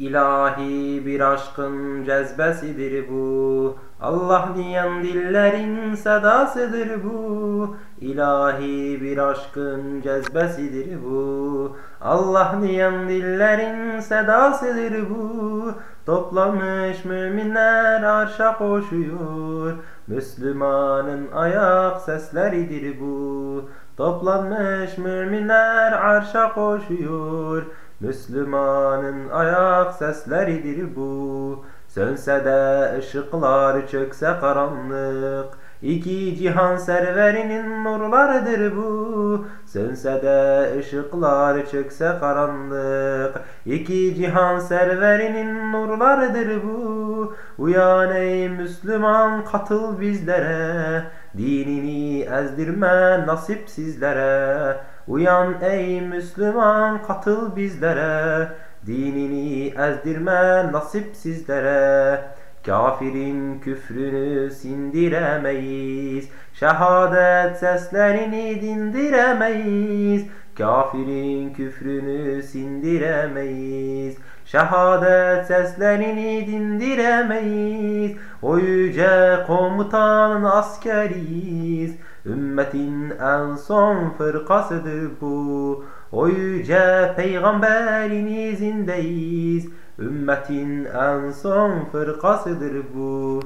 İlahi bir aşkın cezbesidir bu. Allah diyen dillerin sedasıdır bu. İlahi bir aşkın cezbesidir bu. Allah diyen dillerin sedasıdır bu. Toplamış müminler arşa koşuyor. Müslümanın ayak sesleridir bu. Toplanmış müminler arşa koşuyor. Müslümanın ayak sesleridir bu. Sönse de ışıklar çökse karanlık. İki cihan serverinin nurlarıdır bu. Sönse de ışıklar çökse karanlık. İki cihan serverinin nurlarıdır bu. Uyan ey Müslüman katıl bizlere. Dinini ezdirme nasip sizlere. Uyan ey Müslüman katıl bizlere. Dinini ezdirme nasip sizlere. Kafirin küfrünü sindiremeyiz. Şehadet seslerini dindiremeyiz. Kafirin küfrünü sindiremeyiz. Şehadet seslerini dindiremeyiz. O yüce komutanın askeriyiz. Ümmetin en son fırkasıdır bu. O yüce peygamberin izindeyiz. Ümmetin en son fırkasıdır bu.